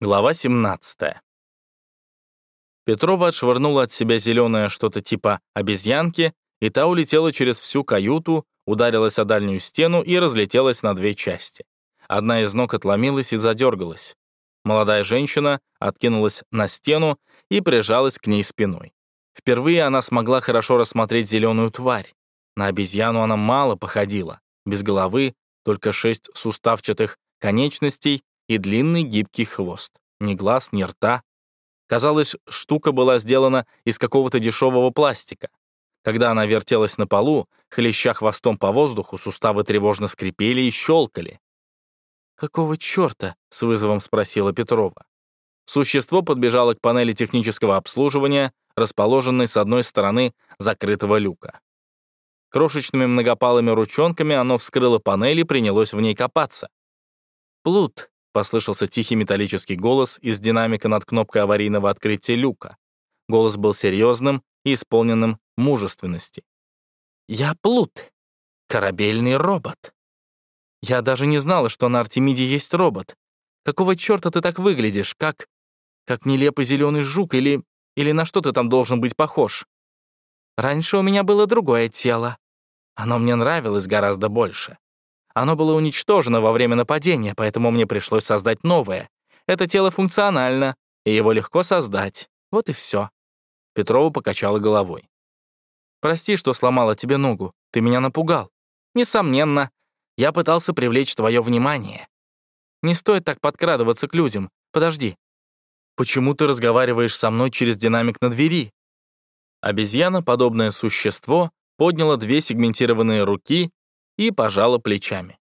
Глава 17. Петрова отшвырнула от себя зеленое что-то типа обезьянки, и та улетела через всю каюту, ударилась о дальнюю стену и разлетелась на две части. Одна из ног отломилась и задергалась. Молодая женщина откинулась на стену и прижалась к ней спиной. Впервые она смогла хорошо рассмотреть зеленую тварь. На обезьяну она мало походила. Без головы, только шесть суставчатых конечностей и длинный гибкий хвост. Ни глаз, ни рта. Казалось, штука была сделана из какого-то дешевого пластика. Когда она вертелась на полу, хлеща хвостом по воздуху, суставы тревожно скрипели и щелкали. «Какого черта?» — с вызовом спросила Петрова. Существо подбежало к панели технического обслуживания, расположенной с одной стороны закрытого люка. Крошечными многопалыми ручонками оно вскрыло панель и принялось в ней копаться. «Плут», Послышался тихий металлический голос из динамика над кнопкой аварийного открытия люка. Голос был серьезным и исполненным мужественности. «Я Плут, корабельный робот. Я даже не знала, что на Артемиде есть робот. Какого черта ты так выглядишь? Как... как нелепый зеленый жук или... или на что ты там должен быть похож? Раньше у меня было другое тело. Оно мне нравилось гораздо больше. Оно было уничтожено во время нападения, поэтому мне пришлось создать новое. Это тело функционально, и его легко создать. Вот и все. Петрова покачала головой. «Прости, что сломала тебе ногу. Ты меня напугал. Несомненно. Я пытался привлечь твое внимание. Не стоит так подкрадываться к людям. Подожди. Почему ты разговариваешь со мной через динамик на двери?» Обезьяна, подобное существо, подняла две сегментированные руки и пожала плечами.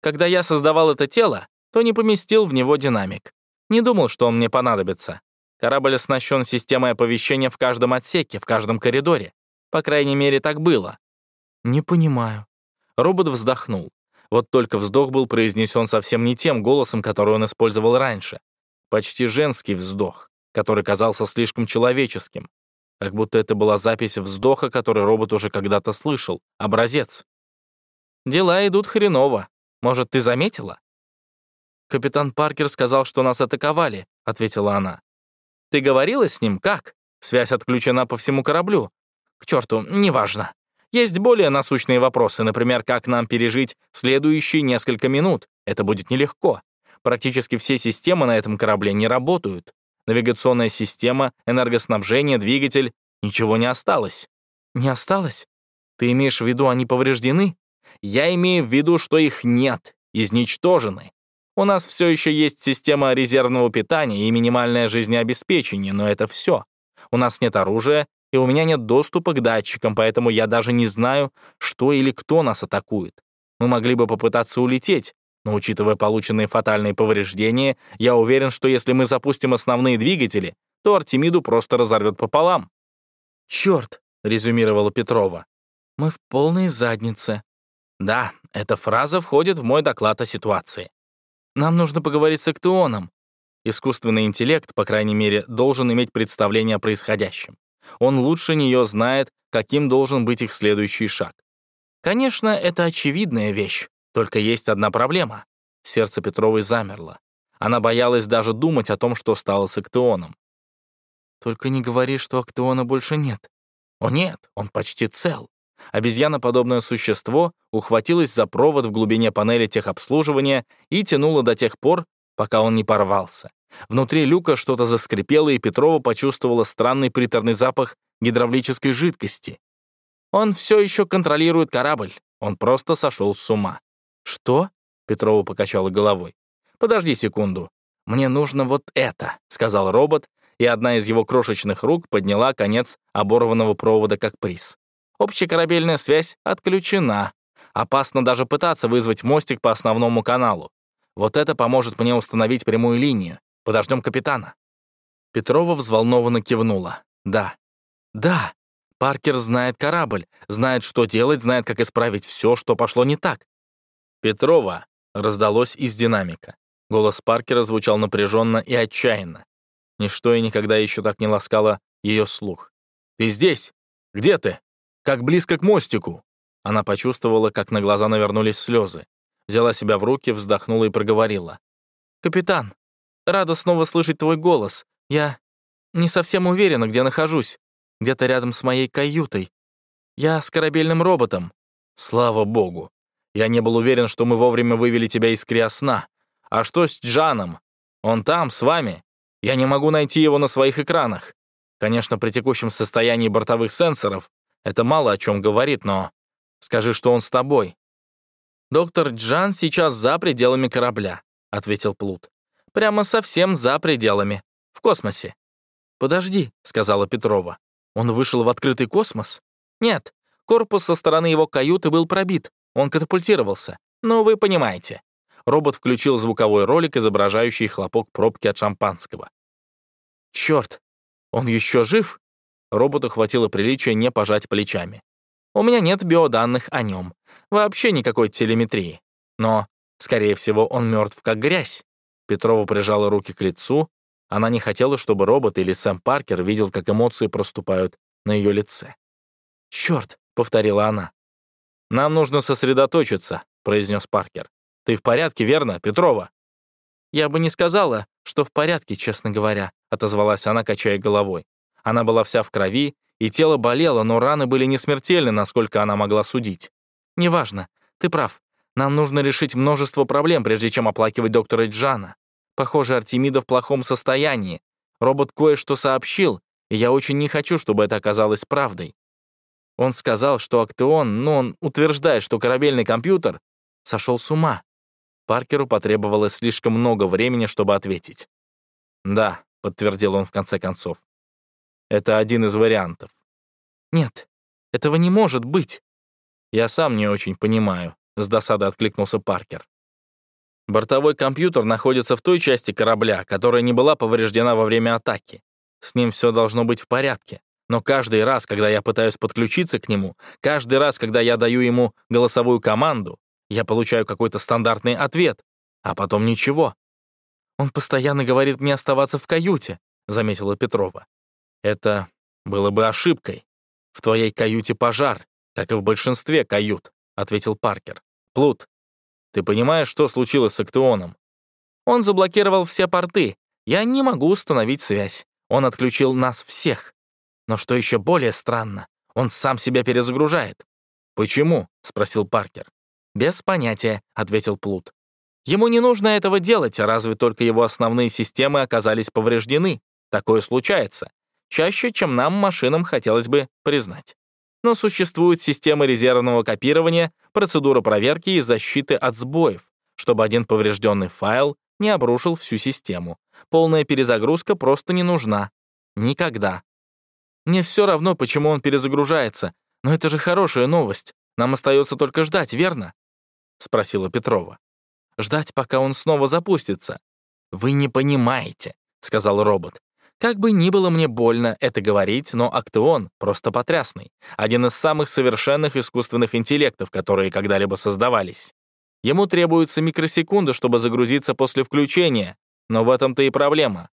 Когда я создавал это тело, то не поместил в него динамик. Не думал, что он мне понадобится. Корабль оснащен системой оповещения в каждом отсеке, в каждом коридоре. По крайней мере, так было. Не понимаю. Робот вздохнул. Вот только вздох был произнесен совсем не тем голосом, который он использовал раньше. Почти женский вздох, который казался слишком человеческим. Как будто это была запись вздоха, который робот уже когда-то слышал, образец. Дела идут хреново. Может, ты заметила?» «Капитан Паркер сказал, что нас атаковали», — ответила она. «Ты говорила с ним? Как? Связь отключена по всему кораблю. К черту, неважно. Есть более насущные вопросы, например, как нам пережить следующие несколько минут. Это будет нелегко. Практически все системы на этом корабле не работают. Навигационная система, энергоснабжение, двигатель — ничего не осталось. Не осталось? Ты имеешь в виду, они повреждены? Я имею в виду, что их нет, изничтожены. У нас все еще есть система резервного питания и минимальное жизнеобеспечение, но это все. У нас нет оружия, и у меня нет доступа к датчикам, поэтому я даже не знаю, что или кто нас атакует. Мы могли бы попытаться улететь, но учитывая полученные фатальные повреждения, я уверен, что если мы запустим основные двигатели, то Артемиду просто разорвет пополам. «Черт», — резюмировала Петрова, — «мы в полной заднице. Да, эта фраза входит в мой доклад о ситуации. Нам нужно поговорить с Актионом. Искусственный интеллект, по крайней мере, должен иметь представление о происходящем. Он лучше нее знает, каким должен быть их следующий шаг. Конечно, это очевидная вещь, только есть одна проблема. Сердце Петровой замерло. Она боялась даже думать о том, что стало с Актионом. «Только не говори, что Актиона больше нет». «О нет, он почти цел. Обезьяноподобное существо ухватилось за провод в глубине панели техобслуживания и тянуло до тех пор, пока он не порвался. Внутри люка что-то заскрипело, и Петрова почувствовала странный приторный запах гидравлической жидкости. «Он все еще контролирует корабль. Он просто сошел с ума». «Что?» — Петрова покачала головой. «Подожди секунду. Мне нужно вот это», — сказал робот, и одна из его крошечных рук подняла конец оборванного провода как приз. Общекорабельная связь отключена. Опасно даже пытаться вызвать мостик по основному каналу. Вот это поможет мне установить прямую линию. Подождем капитана». Петрова взволнованно кивнула. «Да. Да. Паркер знает корабль, знает, что делать, знает, как исправить все, что пошло не так». «Петрова», — раздалось из динамика. Голос Паркера звучал напряженно и отчаянно. Ничто и никогда еще так не ласкало ее слух. «Ты здесь? Где ты?» Как близко к мостику!» Она почувствовала, как на глаза навернулись слезы. Взяла себя в руки, вздохнула и проговорила. «Капитан, рада снова слышать твой голос. Я не совсем уверена, где нахожусь. Где-то рядом с моей каютой. Я с корабельным роботом. Слава богу. Я не был уверен, что мы вовремя вывели тебя из криосна. А что с Джаном? Он там, с вами. Я не могу найти его на своих экранах. Конечно, при текущем состоянии бортовых сенсоров это мало о чем говорит, но скажи, что он с тобой. «Доктор Джан сейчас за пределами корабля», — ответил Плут. «Прямо совсем за пределами. В космосе». «Подожди», — сказала Петрова. «Он вышел в открытый космос?» «Нет, корпус со стороны его каюты был пробит. Он катапультировался. Ну, вы понимаете». Робот включил звуковой ролик, изображающий хлопок пробки от шампанского. «Черт, он еще жив?» Роботу хватило приличия не пожать плечами. «У меня нет биоданных о нем. Вообще никакой телеметрии. Но, скорее всего, он мертв как грязь». Петрова прижала руки к лицу. Она не хотела, чтобы робот или Сэм Паркер видел, как эмоции проступают на ее лице. «Черт!» — повторила она. «Нам нужно сосредоточиться», — произнес Паркер. «Ты в порядке, верно, Петрова?» «Я бы не сказала, что в порядке, честно говоря», — отозвалась она, качая головой. Она была вся в крови, и тело болело, но раны были не смертельны, насколько она могла судить. «Неважно, ты прав. Нам нужно решить множество проблем, прежде чем оплакивать доктора Джана. Похоже, Артемида в плохом состоянии. Робот кое-что сообщил, и я очень не хочу, чтобы это оказалось правдой. Он сказал, что Актеон, но он утверждает, что корабельный компьютер сошел с ума. Паркеру потребовалось слишком много времени, чтобы ответить. «Да», — подтвердил он в конце концов. Это один из вариантов. Нет, этого не может быть. Я сам не очень понимаю, с досадой откликнулся Паркер. Бортовой компьютер находится в той части корабля, которая не была повреждена во время атаки. С ним все должно быть в порядке. Но каждый раз, когда я пытаюсь подключиться к нему, каждый раз, когда я даю ему голосовую команду, я получаю какой-то стандартный ответ, а потом ничего. «Он постоянно говорит мне оставаться в каюте», — заметила Петрова. Это было бы ошибкой. В твоей каюте пожар, как и в большинстве кают, ответил Паркер. Плут, ты понимаешь, что случилось с Актеоном? Он заблокировал все порты. Я не могу установить связь. Он отключил нас всех. Но что еще более странно, он сам себя перезагружает. «Почему?» — спросил Паркер. «Без понятия», — ответил Плут. «Ему не нужно этого делать, разве только его основные системы оказались повреждены. Такое случается чаще, чем нам, машинам, хотелось бы признать. Но существуют системы резервного копирования, процедура проверки и защиты от сбоев, чтобы один поврежденный файл не обрушил всю систему. Полная перезагрузка просто не нужна. Никогда. Мне все равно, почему он перезагружается, но это же хорошая новость. Нам остается только ждать, верно? Спросила Петрова. Ждать, пока он снова запустится. Вы не понимаете, сказал робот. Как бы ни было мне больно это говорить, но Актеон просто потрясный. Один из самых совершенных искусственных интеллектов, которые когда-либо создавались. Ему требуются микросекунды, чтобы загрузиться после включения, но в этом-то и проблема.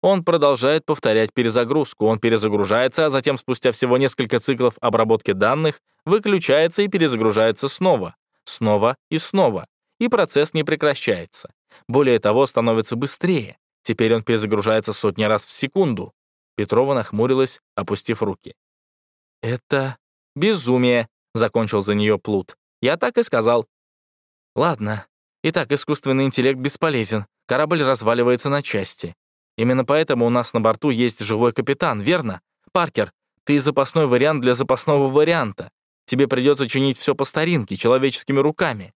Он продолжает повторять перезагрузку, он перезагружается, а затем спустя всего несколько циклов обработки данных выключается и перезагружается снова, снова и снова, и процесс не прекращается. Более того, становится быстрее. Теперь он перезагружается сотни раз в секунду. Петрова нахмурилась, опустив руки. «Это безумие», — закончил за нее Плут. «Я так и сказал». «Ладно. Итак, искусственный интеллект бесполезен. Корабль разваливается на части. Именно поэтому у нас на борту есть живой капитан, верно? Паркер, ты запасной вариант для запасного варианта. Тебе придется чинить все по старинке, человеческими руками».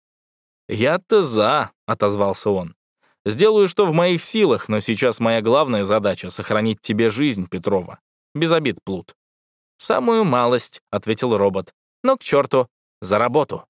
«Я-то за», — отозвался он. Сделаю, что в моих силах, но сейчас моя главная задача — сохранить тебе жизнь, Петрова. Без обид, Плут». «Самую малость», — ответил робот. «Но к черту, за работу».